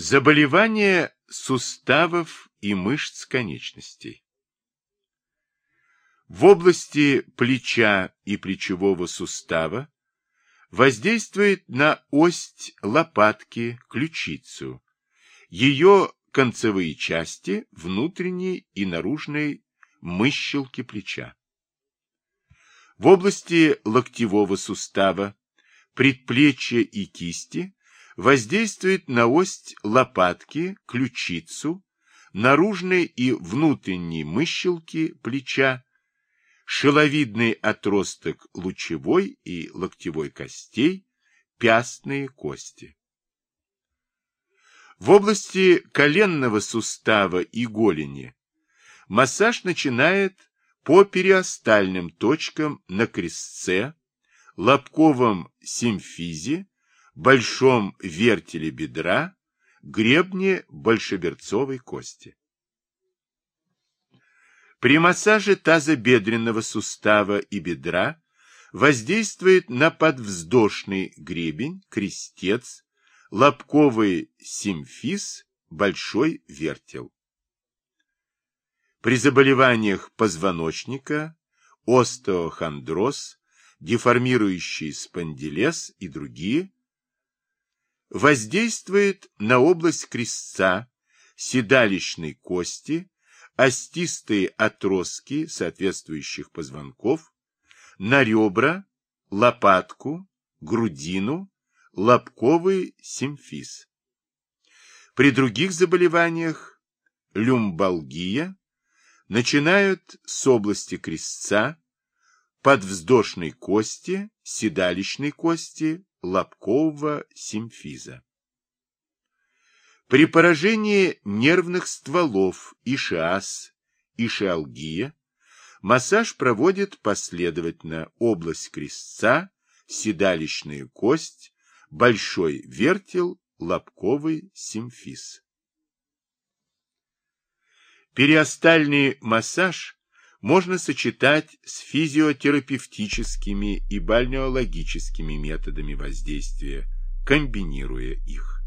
Заболевания суставов и мышц конечностей. В области плеча и плечевого сустава воздействует на ось лопатки, ключицу, ее концевые части, внутренней и наружной мыщелки плеча. В области локтевого сустава, предплечья и кисти воздействует на ось лопатки, ключицу, наружной и внутренней мыщелки плеча, шеловидный отросток лучевой и локтевой костей, пястные кости. В области коленного сустава и голени массаж начинает по периостальным точкам на крестце, лобковом симфизе, большом вертеле бедра, гребне большеберцовой кости. При массаже тазобедренного сустава и бедра воздействует на подвздошный гребень, крестец, лобковый симфиз, большой вертел. При заболеваниях позвоночника, остеохондроз, деформирующий спондилез и другие, воздействует на область крестца, седалищной кости, остистые отростки соответствующих позвонков, на ребра, лопатку, грудину, лобковый симфиз. При других заболеваниях люмбалгия начинают с области крестца, подвздошной кости, седалищной кости, лобкового симфиза. При поражении нервных стволов ишиаз, ишиалгия массаж проводит последовательно область крестца, седалищная кость, большой вертел, лобковый симфиз. Периостальный массаж можно сочетать с физиотерапевтическими и бальнеологическими методами воздействия, комбинируя их.